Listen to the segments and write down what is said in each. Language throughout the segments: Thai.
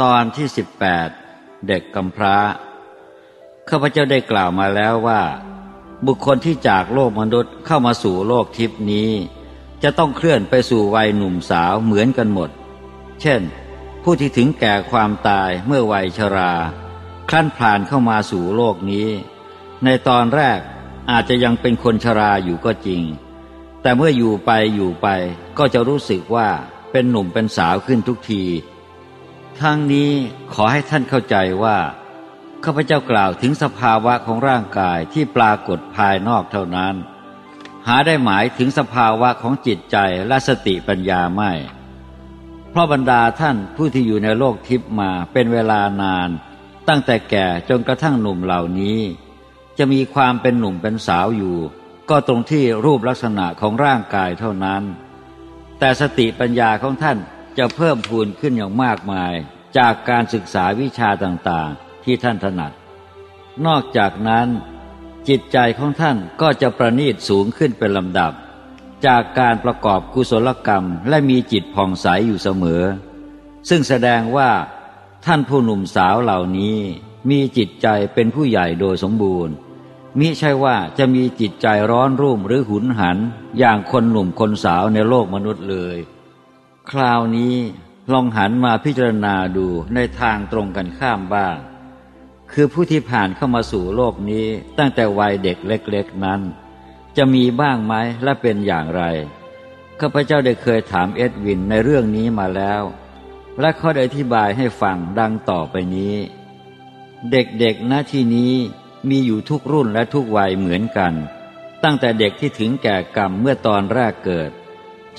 ตอนที่สิบแปดเด็กกำพร้า ข้าพเจ้าได้กล่าวมาแล้วว่า บุคคลที่จากโลกมนุษย์เข้ามาสู่โลกทิพนี้ จะต้องเคลื่อนไปสู่วัยหนุ่มสาวเหมือนกันหมด เช่น ผู้ที่ถึงแก่ความตายเมื่อวัยชรา คลั่นผ่านเข้ามาสู่โลกนี้ ในตอนแรกอาจจะยังเป็นคนชราอยู่ก็จริง แต่เมื่ออยู่ไปอยู่ไปก็จะรู้สึกว่าเป็นหนุ่มเป็นสาวขึ้นทุกที ทั้งนี้ขอให้ท่านเข้าใจว่าข้าพเจ้ากล่าวถึงสภาวะของร่างกายที่ปรากฏภายนอกเท่านั้น หาได้หมายถึงสภาวะของจิตใจและสติปัญญาไม่ เพราะบรรดาท่านผู้ที่อยู่ในโลกทิพย์มาเป็นเวลานาน ตั้งแต่แก่จนกระทั่งหนุ่มเหล่านี้ จะมีความเป็นหนุ่มเป็นสาวอยู่ ก็ตรงที่รูปลักษณะของร่างกายเท่านั้น แต่สติปัญญาของท่าน จะเพิ่มพูนขึ้นอย่างมากมาย จากการศึกษาวิชาต่างๆ ที่ท่านถนัด นอกจากนั้น จิตใจของท่านก็จะประณีตสูงขึ้นเป็นลำดับ จากการประกอบกุศลกรรมและมีจิตผ่องใสอยู่เสมอ ซึ่งแสดงว่า ท่านผู้หนุ่มสาวเหล่านี้มีจิตใจเป็นผู้ใหญ่โดยสมบูรณ์มิใช่ว่าจะมีจิตใจร้อนรุ่มหรือหุนหัน อย่างคนหนุ่มคนสาวในโลกมนุษย์เลย คราวนี้ลองหันมาพิจารณาดูในทางตรงกันข้ามบ้าง คือผู้ที่ผ่านเข้ามาสู่โลกนี้ตั้งแต่วัยเด็กเล็กๆนั้น จะมีบ้างไหมและเป็นอย่างไร ข้าพเจ้าได้เคยถามเอ็ดวินในเรื่องนี้มาแล้ว และเขาได้อธิบายให้ฟังดังต่อไปนี้ เด็กๆณที่นี้มีอยู่ทุกรุ่นและทุกวัยเหมือนกัน ตั้งแต่เด็กที่ถึงแก่กรรมเมื่อตอนแรกเกิด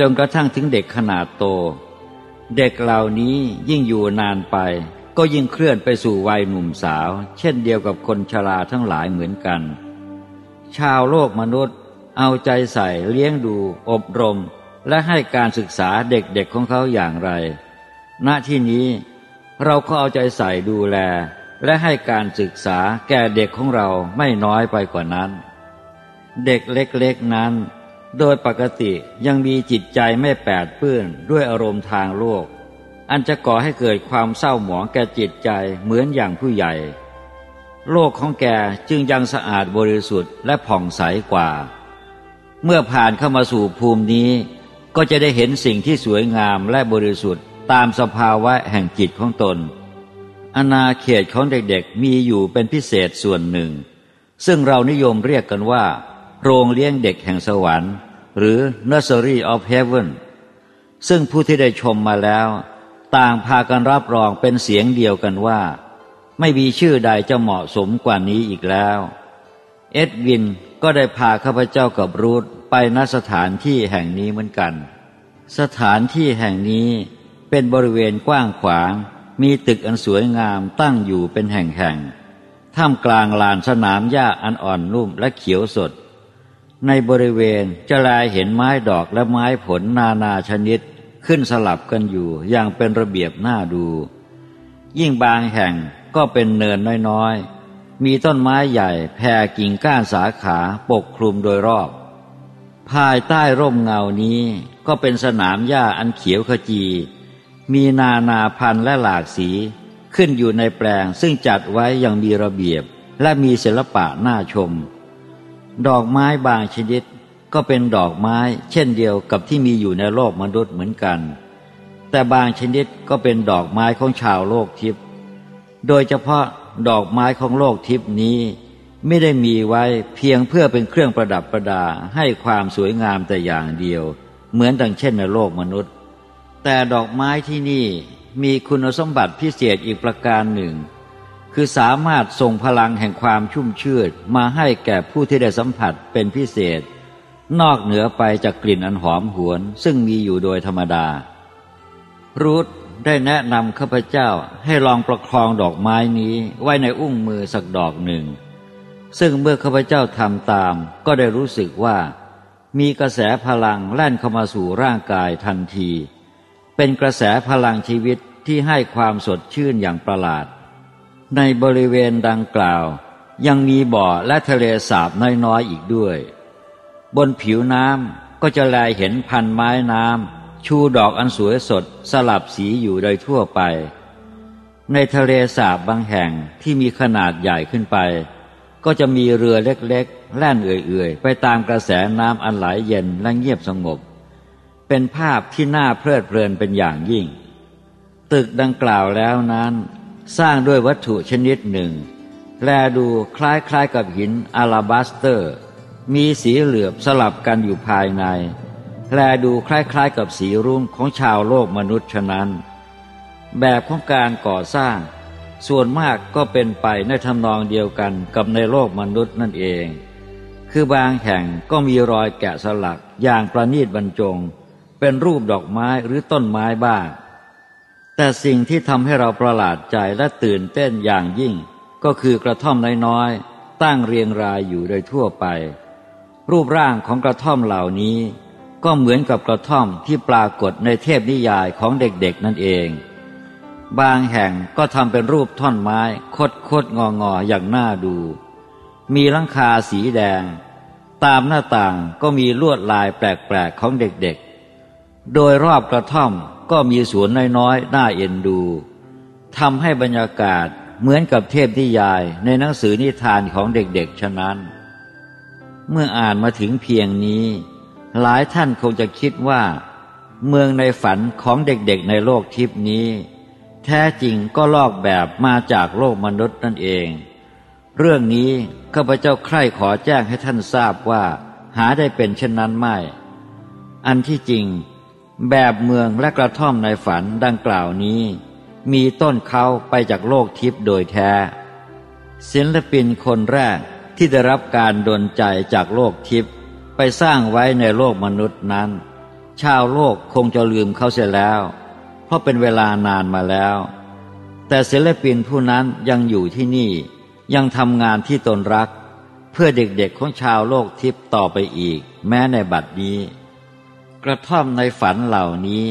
จนกระทั่งถึงเด็กขนาดโต เด็กเหล่านี้ยิ่งอยู่นานไป ก็ยิ่งเคลื่อนไปสู่วัยหนุ่มสาว เช่นเดียวกับคนชราทั้งหลายเหมือนกัน ชาวโลกมนุษย์ เอาใจใส่เลี้ยงดู อบรม และให้การศึกษาเด็กๆของเขาอย่างไร ณที่นี้เราก็เอาใจใส่ดูแล และให้การศึกษาแก่เด็กของเราไม่น้อยไปกว่านั้น เด็กเล็กๆนั้น โดยปกติยังมีจิตใจไม่แปดเปื้อนด้วยอารมณ์ทางโลก อันจะก่อให้เกิดความเศร้าหมองแก่จิตใจเหมือนอย่างผู้ใหญ่ โลกของแกจึงยังสะอาดบริสุทธิ์และผ่องใสกว่า เมื่อผ่านเข้ามาสู่ภูมินี้ ก็จะได้เห็นสิ่งที่สวยงามและบริสุทธิ์ตามสภาวะแห่งจิตของตน อนาเขตของเด็กๆมีอยู่เป็นพิเศษส่วนหนึ่ง ซึ่งเรานิยมเรียกกันว่า โรงเลี้ยงเด็กแห่งสวรรค์ หรือ Nursery of Heaven ซึ่งผู้ที่ได้ชมมาแล้ว ต่างพากันรับรองเป็นเสียงเดียวกันว่า ไม่มีชื่อใดจะเหมาะสมกว่านี้อีกแล้ว เอ็ดวินก็ได้พาข้าพเจ้ากับรูธไปณสถานที่แห่งนี้เหมือนกัน สถานที่แห่งนี้เป็นบริเวณกว้างขวาง มีตึกอันสวยงามตั้งอยู่เป็นแห่งๆท่ามกลางลานสนามหญ้าอันอ่อนนุ่มและเขียวสด ในบริเวณจะลายเห็นไม้ดอกและไม้ผลนานาชนิดขึ้นสลับกันอยู่อย่างเป็นระเบียบน่าดู ยิ่งบางแห่งก็เป็นเนินน้อยๆ มีต้นไม้ใหญ่แผ่กิ่งก้านสาขาปกคลุมโดยรอบ ภายใต้ร่มเงานี้ก็เป็นสนามหญ้าอันเขียวขจี มีนานาพันธุ์และหลากสีขึ้นอยู่ในแปลงซึ่งจัดไว้อย่างมีระเบียบและมีศิลปะน่าชม ดอกไม้บางชนิดก็เป็นดอกไม้เช่นเดียวกับที่มีอยู่ในโลกมนุษย์เหมือนกัน แต่บางชนิดก็เป็นดอกไม้ของชาวโลกทิพย์โดยเฉพาะดอกไม้ของโลกทิพย์นี้ ไม่ได้มีไว้เพียงเพื่อเป็นเครื่องประดับประดาให้ความสวยงามแต่อย่างเดียว เหมือนดังเช่นในโลกมนุษย์ แต่ดอกไม้ที่นี่มีคุณสมบัติพิเศษอีกประการหนึ่ง คือสามารถส่งพลังแห่งความชุ่มชื่นมาให้แก่ผู้ที่ได้สัมผัสเป็นพิเศษ นอกเหนือไปจากกลิ่นอันหอมหวน ซึ่งมีอยู่โดยธรรมดา รูธได้แนะนำข้าพเจ้าให้ลองประคองดอกไม้นี้ไว้ในอุ้งมือสักดอกหนึ่ง ซึ่งเมื่อข้าพเจ้าทำตาม ก็ได้รู้สึกว่า มีกระแสพลังแล่นเข้ามาสู่ร่างกายทันที เป็นกระแสพลังชีวิตที่ให้ความสดชื่นอย่างประหลาด ในบริเวณดังกล่าว ยังมีบ่อและทะเลสาบน้อยๆอีกด้วย บนผิวน้ำก็จะแลเห็นพันไม้น้ำชูดอกอันสวยสดสลับสีอยู่โดยทั่วไป ในทะเลสาบบางแห่งที่มีขนาดใหญ่ขึ้นไป ก็จะมีเรือเล็กๆ แล่นเอื่อยๆ ไปตามกระแสน้ำอันไหลเย็นและเงียบสงบ เป็นภาพที่น่าเพลิดเพลินเป็นอย่างยิ่ง ตึกดังกล่าวแล้วนั้น สร้างด้วยวัตถุชนิดหนึ่ง แลดูคล้ายๆกับหินอาลาบัสเตอร์ มีสีเหลือบสลับกันอยู่ภายใน แลดูคล้ายๆกับสีรุ่งของชาวโลกมนุษย์ฉะนั้น แบบของการก่อสร้าง ส่วนมากก็เป็นไปในทำนองเดียวกันกับในโลกมนุษย์นั่นเอง คือบางแห่งก็มีรอยแกะสลักอย่างประณีตบรรจง เป็นรูปดอกไม้หรือต้นไม้บ้าง แต่สิ่งที่ทำให้เราประหลาดใจและตื่นเต้นอย่างยิ่ง ก็คือกระท่อมน้อยๆตั้งเรียงรายอยู่โดยทั่วไป รูปร่างของกระท่อมเหล่านี้ ก็เหมือนกับกระท่อมที่ปรากฏในเทพนิยายของเด็กๆนั่นเอง บางแห่งก็ทำเป็นรูปท่อนไม้คดคดงองออย่างน่าดู มีลังคาสีแดง ตามหน้าต่างก็มีลวดลายแปลกๆของเด็กๆ โดยรอบกระท่อม ก็มีสวนน้อยๆ น่าเอ็นดูทำให้บรรยากาศเหมือนกับเทพที่ยายในหนังสือนิทานของเด็กๆ ฉะนั้น เมื่ออ่านมาถึงเพียงนี้ หลายท่านคงจะคิดว่า เมืองในฝันของเด็กๆในโลกทิพนี้ แท้จริงก็ลอกแบบมาจากโลกมนุษย์นั่นเอง เรื่องนี้ข้าพเจ้าใคร่ขอแจ้งให้ท่านทราบว่า หาได้เป็นเช่นนั้นไม่ อันที่จริง แบบเมืองและกระท่อมในฝันดังกล่าวนี้ มีต้นเขาไปจากโลกทิพย์โดยแท้ ศิลปินคนแรกที่ได้รับการดลใจจากโลกทิพย์ไปสร้างไว้ในโลกมนุษย์นั้น ชาวโลกคงจะลืมเขาเสียแล้ว เพราะเป็นเวลานานมาแล้ว แต่ศิลปินผู้นั้นยังอยู่ที่นี่ยังทำงานที่ตนรัก เพื่อเด็กๆของชาวโลกทิพย์ต่อไปอีก แม้ในบัดนี้ กระท่อมในฝันเหล่านี้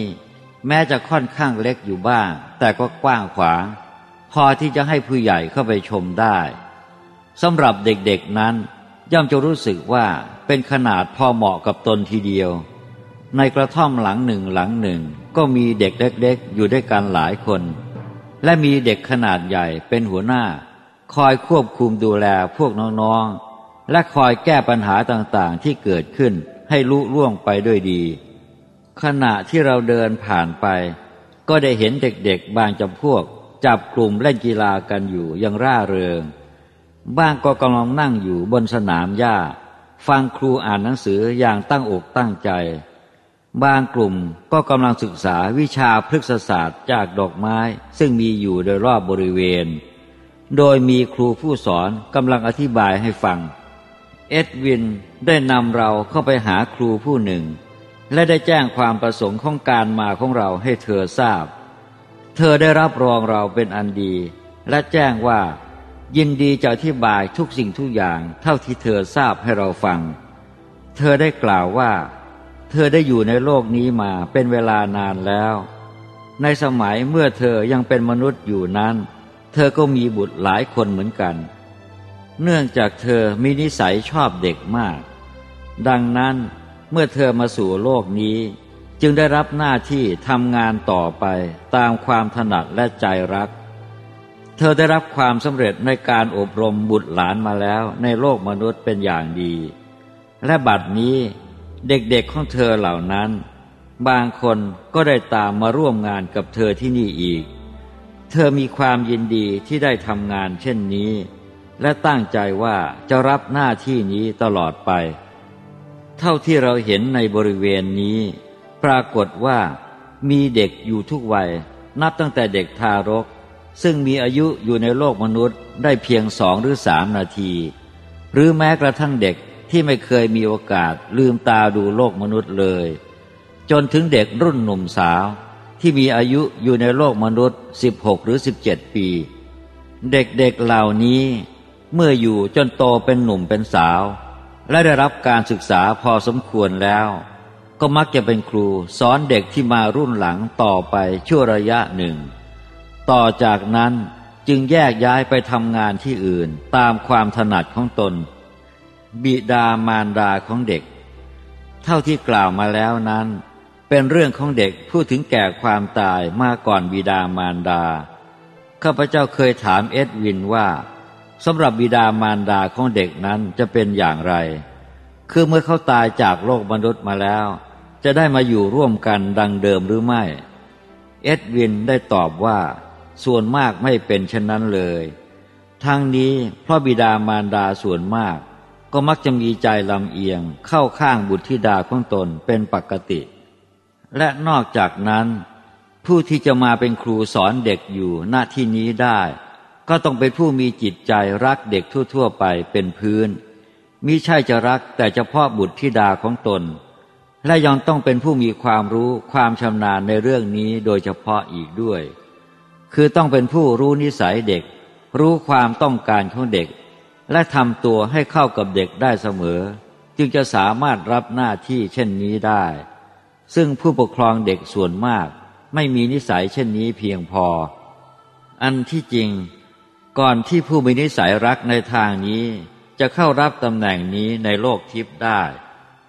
แม้จะค่อนข้างเล็กอยู่บ้าง แต่ก็กว้างขวาง พอที่จะให้ผู้ใหญ่เข้าไปชมได้สำหรับเด็กๆนั้น ย่อมจะรู้สึกว่าเป็นขนาดพอเหมาะกับตนทีเดียว ในกระท่อมหลังหนึ่งหลังหนึ่ง ก็มีเด็กเล็กๆ อยู่ด้วยกันหลายคน และมีเด็กขนาดใหญ่เป็นหัวหน้า คอยควบคุมดูแลพวกน้องๆ และคอยแก้ปัญหาต่างๆที่เกิดขึ้น ให้ลุล่วงไปด้วยดี ขณะที่เราเดินผ่านไป ก็ได้เห็นเด็กๆ บางจำพวก จับกลุ่มเล่นกีฬากันอยู่ยังร่าเริง บ้างก็กำลังนั่งอยู่บนสนามหญ้า ฟังครูอ่านหนังสืออย่างตั้งอกตั้งใจ บางกลุ่มก็กำลังศึกษาวิชาพฤกษศาสตร์จากดอกไม้ ซึ่งมีอยู่โดยรอบบริเวณ โดยมีครูผู้สอนกำลังอธิบายให้ฟัง เอ็ดวินได้นำเราเข้าไปหาครูผู้หนึ่ง และได้แจ้งความประสงค์ของการมาของเราให้เธอทราบ เธอได้รับรองเราเป็นอันดี และแจ้งว่า ยินดีจะอธิบายทุกสิ่งทุกอย่างเท่าที่เธอทราบให้เราฟัง เธอได้กล่าวว่า เธอได้อยู่ในโลกนี้มาเป็นเวลานานแล้ว ในสมัยเมื่อเธอยังเป็นมนุษย์อยู่นั้น เธอก็มีบุตรหลายคนเหมือนกัน เนื่องจากเธอมีนิสัยชอบเด็กมาก ดังนั้นเมื่อเธอมาสู่โลกนี้ จึงได้รับหน้าที่ทำงานต่อไปตามความถนัดและใจรัก เธอได้รับความสำเร็จในการอบรมบุตรหลานมาแล้วในโลกมนุษย์เป็นอย่างดี และบัดนี้เด็กๆของเธอเหล่านั้น บางคนก็ได้ตามมาร่วมงานกับเธอที่นี่อีก เธอมีความยินดีที่ได้ทำงานเช่นนี้ และตั้งใจว่าจะรับหน้าที่นี้ตลอดไป เท่าที่เราเห็นในบริเวณนี้ ปรากฏว่ามีเด็กอยู่ทุกวัย นับตั้งแต่เด็กทารก ซึ่งมีอายุอยู่ในโลกมนุษย์ได้เพียงสองหรือสามนาที หรือแม้กระทั่งเด็กที่ไม่เคยมีโอกาสลืมตาดูโลกมนุษย์เลย จนถึงเด็กรุ่นหนุ่มสาว ที่มีอายุอยู่ในโลกมนุษย์ 16 หรือ 17 ปี เด็กๆเเหล่านี้ เมื่ออยู่จนโตเป็นหนุ่มเป็นสาว และได้รับการศึกษาพอสมควรแล้ว ก็มักจะเป็นครูสอนเด็กที่มารุ่นหลังต่อไปชั่วระยะหนึ่ง ต่อจากนั้นจึงแยกย้ายไปทำงานที่อื่นตามความถนัดของตน บิดามารดาของเด็ก เท่าที่กล่าวมาแล้วนั้น เป็นเรื่องของเด็กผู้ถึงแก่ความตายมาก่อนบิดามารดาข้าพเจ้าเคยถามเอ็ดวินว่า สำหรับบิดามารดาของเด็กนั้นจะเป็นอย่างไร คือเมื่อเขาตายจากโลกมนุษย์มาแล้ว จะได้มาอยู่ร่วมกันดังเดิมหรือไม่ เอ็ดวินได้ตอบว่า ส่วนมากไม่เป็นเช่นนั้นเลย ทั้งนี้เพราะบิดามารดาส่วนมาก ก็มักจะมีใจลำเอียงเข้าข้างบุตรธิดาของตนเป็นปกติ และนอกจากนั้น ผู้ที่จะมาเป็นครูสอนเด็กอยู่หน้าที่นี้ได้ ก็ต้องเป็นผู้มีจิตใจรักเด็กทั่ว ๆ ไปเป็นพื้นมิใช่จะรักแต่เฉพาะบุตรธิดาของตน และยังต้องเป็นผู้มีความรู้ความชำนาญในเรื่องนี้โดยเฉพาะอีกด้วย คือต้องเป็นผู้รู้นิสัยเด็ก รู้ความต้องการของเด็ก และทำตัวให้เข้ากับเด็กได้เสมอ จึงจะสามารถรับหน้าที่เช่นนี้ได้ ซึ่งผู้ปกครองเด็กส่วนมาก ไม่มีนิสัยเช่นนี้เพียงพอ อันที่จริง ก่อนที่ผู้มีนิสัยรักในทางนี้ จะเข้ารับตำแหน่งนี้ในโลกทิพย์ได้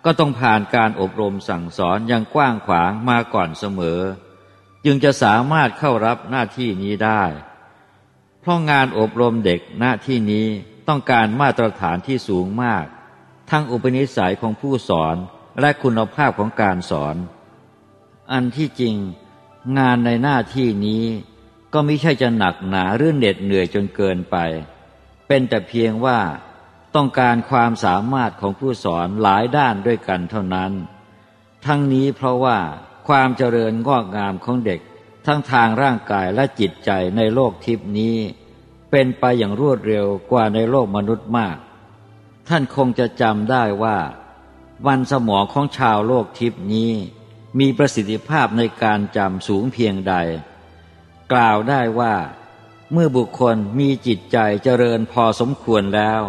ก็ต้องผ่านการอบรมสั่งสอนอย่างกว้างขวางมาก่อนเสมอ จึงจะสามารถเข้ารับหน้าที่นี้ได้ เพราะงานอบรมเด็กหน้าที่นี้ต้องการมาตรฐานที่สูงมาก ทั้งอุปนิสัยของผู้สอนและคุณภาพของการสอน อันที่จริงงานในหน้าที่นี้ ก็ไม่ใช่จะหนักหนาหรือเหน็ดเหนื่อยจนเกินไป เป็นแต่เพียงว่าต้องการความสามารถของผู้สอนหลายด้านด้วยกันเท่านั้น ทั้งนี้เพราะว่าความเจริญงอกงามของเด็ก ทั้งทางร่างกายและจิตใจในโลกทิพนี้ เป็นไปอย่างรวดเร็วกว่าในโลกมนุษย์มาก ท่านคงจะจำได้ว่า วันสมองของชาวโลกทิพนี้ มีประสิทธิภาพในการจำสูงเพียงใด กล่าวได้ว่า เมื่อบุคคลมีจิตใจเจริญพอสมควรแล้ว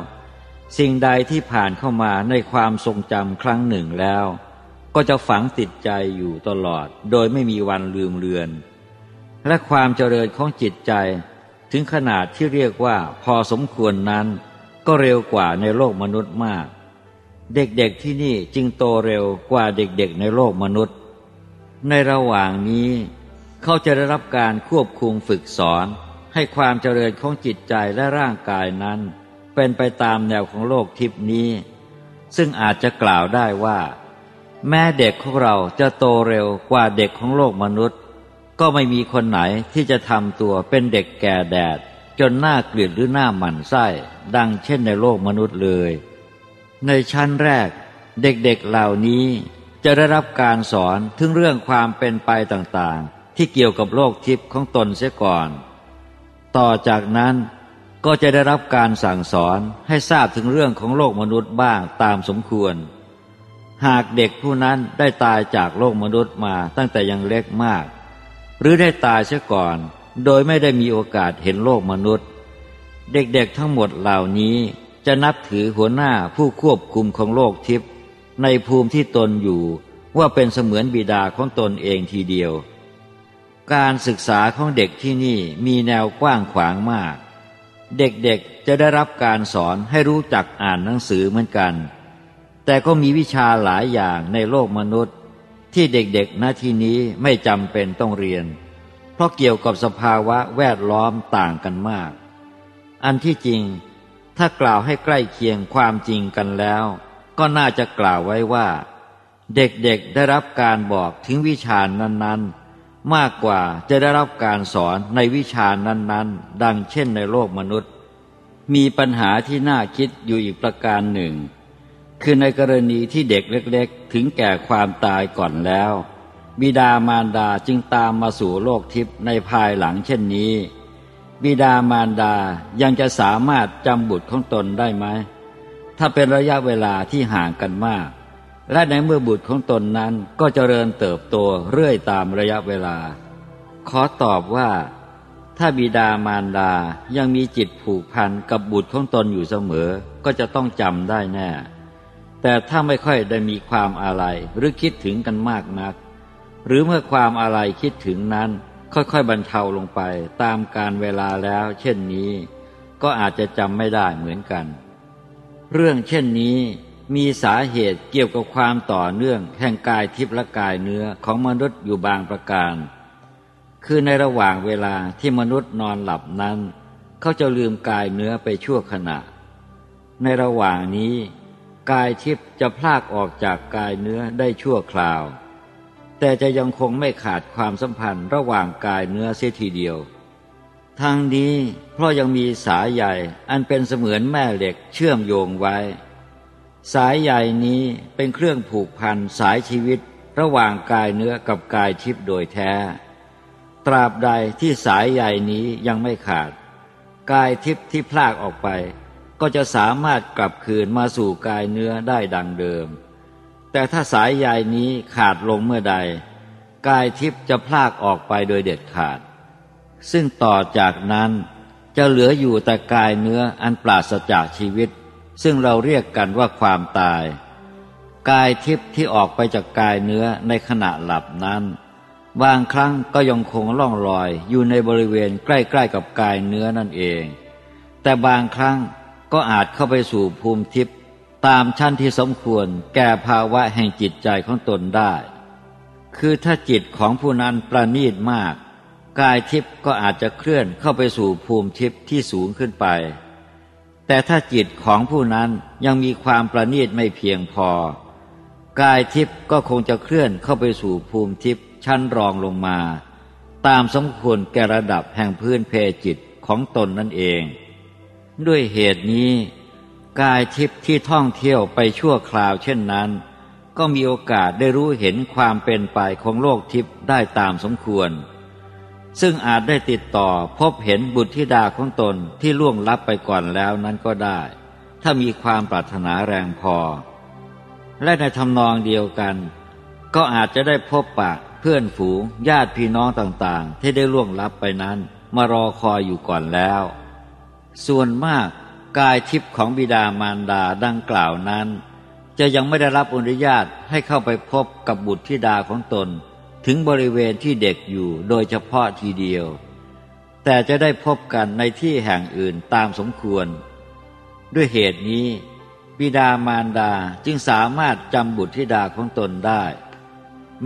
สิ่งใดที่ผ่านเข้ามาในความทรงจำครั้งหนึ่งแล้ว ก็จะฝังติดใจอยู่ตลอด โดยไม่มีวันลืมเลือน และความเจริญของจิตใจถึงขนาดที่เรียกว่าพอสมควรนั้น ก็เร็วกว่าในโลกมนุษย์มาก เด็กๆที่นี่จึงโตเร็วกว่าเด็กๆในโลกมนุษย์ ในระหว่างนี้ เขาจะได้รับการควบคุมฝึกสอน ให้ความเจริญของจิตใจและร่างกายนั้น เป็นไปตามแนวของโลกทิพนี้ ซึ่งอาจจะกล่าวได้ว่า แม้เด็กของเราจะโตเร็วกว่าเด็กของโลกมนุษย์ ก็ไม่มีคนไหนที่จะทำตัวเป็นเด็กแก่แดด จนหน้าเกลียดหรือหน้าหมันไส้ ดังเช่นในโลกมนุษย์เลย ในชั้นแรก เด็กๆเเหล่านี้จะได้รับการสอนถึงเรื่องความเป็นไปต่างๆ ที่เกี่ยวกับโลกทิพย์ของตนเสียก่อน ต่อจากนั้นก็จะได้รับการสั่งสอนให้ทราบถึงเรื่องของโลกมนุษย์บ้างตามสมควร หากเด็กผู้นั้นได้ตายจากโลกมนุษย์มาตั้งแต่ยังเล็กมาก หรือได้ตายเสียก่อน โดยไม่ได้มีโอกาสเห็นโลกมนุษย์ เด็กๆทั้งหมดเหล่านี้จะนับถือหัวหน้าผู้ควบคุมของโลกทิพย์ในภูมิที่ตนอยู่ว่าเป็นเสมือนบิดาของตนเองทีเดียว การศึกษาของเด็กที่นี่มีแนวกว้างขวางมาก เด็กๆจะได้รับการสอนให้รู้จักอ่านหนังสือเหมือนกัน แต่ก็มีวิชาหลายอย่างในโลกมนุษย์ ที่เด็กๆณที่นี้ไม่จำเป็นต้องเรียน เพราะเกี่ยวกับสภาวะแวดล้อมต่างกันมาก อันที่จริง ถ้ากล่าวให้ใกล้เคียงความจริงกันแล้ว ก็น่าจะกล่าวไว้ว่า เด็กๆได้รับการบอกถึงวิชานั้นๆ มากกว่าจะได้รับการสอนในวิชานั้น ๆ ดังเช่นในโลกมนุษย์ มีปัญหาที่น่าคิดอยู่อีกประการหนึ่ง คือในกรณีที่เด็กเล็ก ๆ ถึงแก่ความตายก่อนแล้ว บิดามารดาจึงตามมาสู่โลกทิพย์ในภายหลังเช่นนี้ บิดามารดายังจะสามารถจำบุตรของตนได้ไหมถ้าเป็นระยะเวลาที่ห่างกันมาก และในเมื่อบุตรของตนนั้นก็เจริญเติบโตเรื่อยตามระยะเวลา ขอตอบว่า ถ้าบิดามารดายังมีจิตผูกพันกับบุตรของตนอยู่เสมอ ก็จะต้องจำได้แน่ แต่ถ้าไม่ค่อยได้มีความอะไรหรือคิดถึงกันมากนัก หรือเมื่อความอะไรคิดถึงนั้น ค่อยๆบรรเทาลงไปตามการเวลาแล้ว เช่นนี้ ก็อาจจะจำไม่ได้เหมือนกัน เรื่องเช่นนี้ มีสาเหตุเกี่ยวกับความต่อเนื่องแห่งกายทิพย์และกายเนื้อของมนุษย์อยู่บางประการ คือในระหว่างเวลาที่มนุษย์นอนหลับนั้น เขาจะลืมกายเนื้อไปชั่วขณะ ในระหว่างนี้ กายทิพย์จะพลากออกจากกายเนื้อได้ชั่วคราว แต่จะยังคงไม่ขาดความสัมพันธ์ระหว่างกายเนื้อเสียทีเดียวทางนี้เพราะยังมีสายใหญ่อันเป็นเสมือนแม่เหล็กเชื่อมโยงไว้ สายใหญ่นี้เป็นเครื่องผูกพันสายชีวิตระหว่างกายเนื้อกับกายทิพย์โดยแท้ ตราบใดที่สายใยนี้ยังไม่ขาด กายทิพย์ที่พลากออกไป ก็จะสามารถกลับคืนมาสู่กายเนื้อได้ดังเดิม แต่ถ้าสายใยนี้ขาดลงเมื่อใด กายทิพย์จะพลากออกไปโดยเด็ดขาด ซึ่งต่อจากนั้นจะเหลืออยู่แต่กายเนื้ออันปราศจากชีวิต ซึ่งเราเรียกกันว่าความตาย กายทิพย์ที่ออกไปจากกายเนื้อในขณะหลับนั้น บางครั้งก็ยังคงล่องลอยอยู่ในบริเวณใกล้ๆกับกายเนื้อนั่นเอง แต่บางครั้งก็อาจเข้าไปสู่ภูมิทิพย์ตามชั้นที่สมควรแก่ภาวะแห่งจิตใจของตนได้ คือถ้าจิตของผู้นั้นประณีตมาก กายทิพย์ก็อาจจะเคลื่อนเข้าไปสู่ภูมิทิพย์ที่สูงขึ้นไป แต่ถ้าจิตของผู้นั้นยังมีความประณีตไม่เพียงพอ กายทิพย์ก็คงจะเคลื่อนเข้าไปสู่ภูมิทิพย์ชั้นรองลงมา ตามสมควรแก่ระดับแห่งพื้นเพจิตของตนนั่นเอง ด้วยเหตุนี้ กายทิพย์ที่ท่องเที่ยวไปชั่วคราวเช่นนั้น ก็มีโอกาสได้รู้เห็นความเป็นไปของโลกทิพย์ได้ตามสมควร ซึ่งอาจได้ติดต่อพบเห็นบุตรธิดาของตนที่ล่วงลับไปก่อนแล้วนั้นก็ได้ ถ้ามีความปรารถนาแรงพอ และในทำนองเดียวกัน ก็อาจจะได้พบปะเพื่อนฝูงญาติพี่น้องต่างๆ ที่ได้ล่วงลับไปนั้น มารอคอยอยู่ก่อนแล้ว ส่วนมากกายทิพย์ของบิดามารดาดังกล่าวนั้น จะยังไม่ได้รับอนุญาตให้เข้าไปพบกับบุตรธิดาของตน ถึงบริเวณที่เด็กอยู่โดยเฉพาะทีเดียว แต่จะได้พบกันในที่แห่งอื่นตามสมควร ด้วยเหตุนี้ บิดามารดาจึงสามารถจำบุตรธิดาของตนได้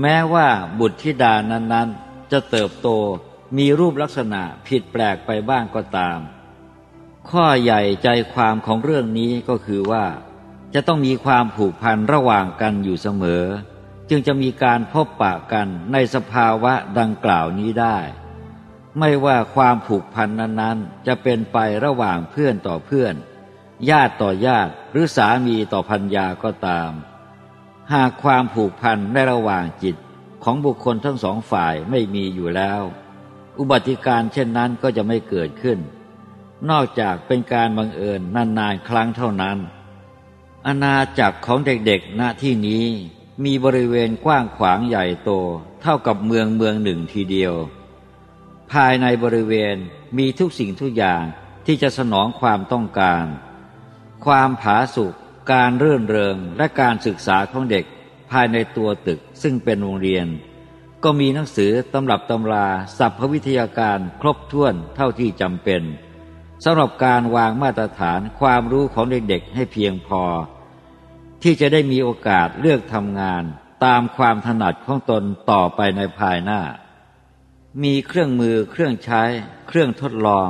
แม้ว่าบุตรธิดานั้นๆ จะเติบโตมีรูปลักษณะผิดแปลกไปบ้างก็ตาม ข้อใหญ่ใจความของเรื่องนี้ก็คือว่า จะต้องมีความผูกพันระหว่างกันอยู่เสมอ จึงจะมีการพบปะกันในสภาวะดังกล่าวนี้ได้ ไม่ว่าความผูกพันนั้นๆ จะเป็นไประหว่างเพื่อนต่อเพื่อน ญาติต่อญาติหรือสามีต่อพัญญาก็ตาม หากความผูกพันในระหว่างจิตของบุคคลทั้งสองฝ่ายไม่มีอยู่แล้ว อุบัติการเช่นนั้นก็จะไม่เกิดขึ้น นอกจากเป็นการบังเอิญนานๆครั้งเท่านั้นอาณาจักรของเด็กๆณที่นี้ มีบริเวณกว้างขวางใหญ่โต เท่ากับเมืองเมืองหนึ่งทีเดียว ภายในบริเวณมีทุกสิ่งทุกอย่างที่จะสนองความต้องการ ความผาสุกการเรื่นเริงและการศึกษาของเด็กภายในตัวตึกซึ่งเป็นโรงเรียน ก็มีหนังสือตำรับตำราสัพพวิทยาการครบถ้วนเท่าที่จำเป็นสำหรับการวางมาตรฐานความรู้ของเด็กๆให้เพียงพอ ที่จะได้มีโอกาสเลือกทำงานตามความถนัดของตนต่อไปในภายหน้า มีเครื่องมือเครื่องใช้ เครื่องทดลอง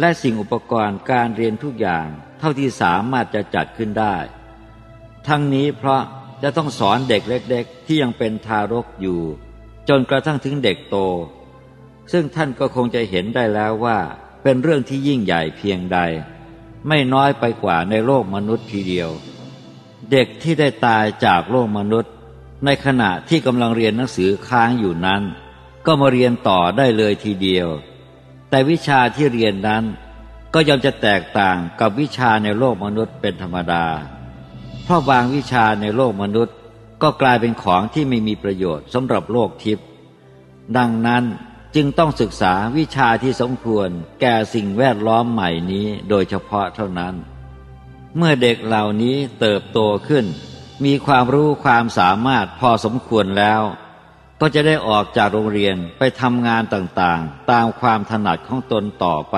และสิ่งอุปกรณ์การเรียนทุกอย่าง เท่าที่สามารถจะจัดขึ้นได้ ทั้งนี้เพราะจะต้องสอนเด็กเล็ก ๆ ที่ยังเป็นทารกอยู่ จนกระทั่งถึงเด็กโต ซึ่งท่านก็คงจะเห็นได้แล้วว่าเป็นเรื่องที่ยิ่งใหญ่เพียงใด ไม่น้อยไปกว่าในโลกมนุษย์ทีเดียว เด็กที่ได้ตายจากโลกมนุษย์ ในขณะที่กำลังเรียนหนังสือค้างอยู่นั้น ก็มาเรียนต่อได้เลยทีเดียว แต่วิชาที่เรียนนั้น ก็ย่อมจะแตกต่างกับวิชาในโลกมนุษย์เป็นธรรมดา เพราะบางวิชาในโลกมนุษย์ก็กลายเป็นของที่ไม่มีประโยชน์สำหรับโลกทิพย์ดังนั้นจึงต้องศึกษาวิชาที่สมควรแก่สิ่งแวดล้อมใหม่นี้โดยเฉพาะเท่านั้น เมื่อเด็กเหล่านี้เติบโตขึ้น มีความรู้ความสามารถพอสมควรแล้ว ก็จะได้ออกจากโรงเรียนไปทำงานต่างๆ ตามความถนัดของตนต่อไป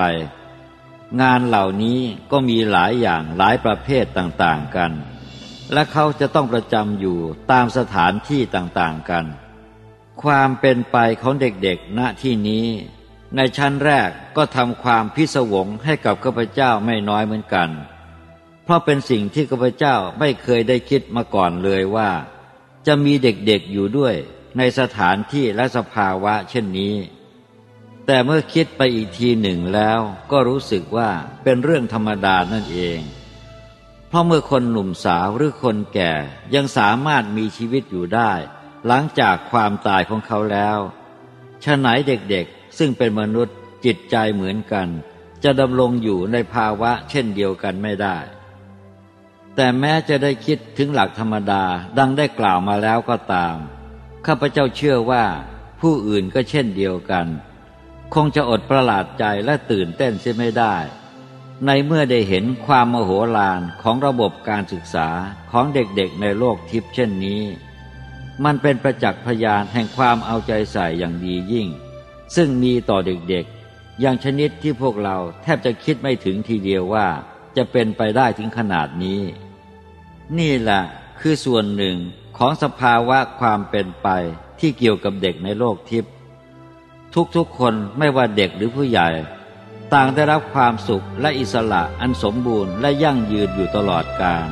งานเหล่านี้ก็มีหลายอย่างหลายประเภทต่างๆกัน และเขาจะต้องประจำอยู่ตามสถานที่ต่างๆกัน ความเป็นไปของเด็กๆณที่นี้ ในชั้นแรกก็ทำความพิศวงให้กับข้าพเจ้าไม่น้อยเหมือนกัน ราะเป็นสิ่งที่ข้าพเจ้าไม่เคยได้คิดมาก่อนเลยว่า จะมีเด็กๆอยู่ด้วยในสถานที่และสภาวะเช่นนี้ แต่เมื่อคิดไปอีกทีหนึ่งแล้วก็รู้สึกว่าเป็นเรื่องธรรมดานั่นเอง เพราะเมื่อคนหนุ่มสาวหรือคนแก่ยังสามารถมีชีวิตอยู่ได้ หลังจากความตายของเขาแล้วฉะไหนเด็กๆ ซึ่งเป็นมนุษย์จิตใจเหมือนกัน จะดำรงอยู่ในภาวะเช่นเดียวกันไม่ได้ แต่แม้จะได้คิดถึงหลักธรรมดาดังได้กล่าวมาแล้วก็ตาม ข้าพเจ้าเชื่อว่าผู้อื่นก็เช่นเดียวกัน คงจะอดประหลาดใจและตื่นเต้นเสียไม่ได้ ในเมื่อได้เห็นความมโหฬารของระบบการศึกษาของเด็กๆในโลกทิพย์เช่นนี้ มันเป็นประจักษ์พยานแห่งความเอาใจใส่อย่างดียิ่ง ซึ่งมีต่อเด็กๆ อย่างชนิดที่พวกเราแทบจะคิดไม่ถึงทีเดียวว่าจะเป็นไปได้ถึงขนาดนี้ นี่แหละคือส่วนหนึ่งของสภาวะความเป็นไปที่เกี่ยวกับเด็กในโลกทิพย์ทุกๆคนไม่ว่าเด็กหรือผู้ใหญ่ ต่างได้รับความสุขและอิสระอันสมบูรณ์และยั่งยืนอยู่ตลอดกาล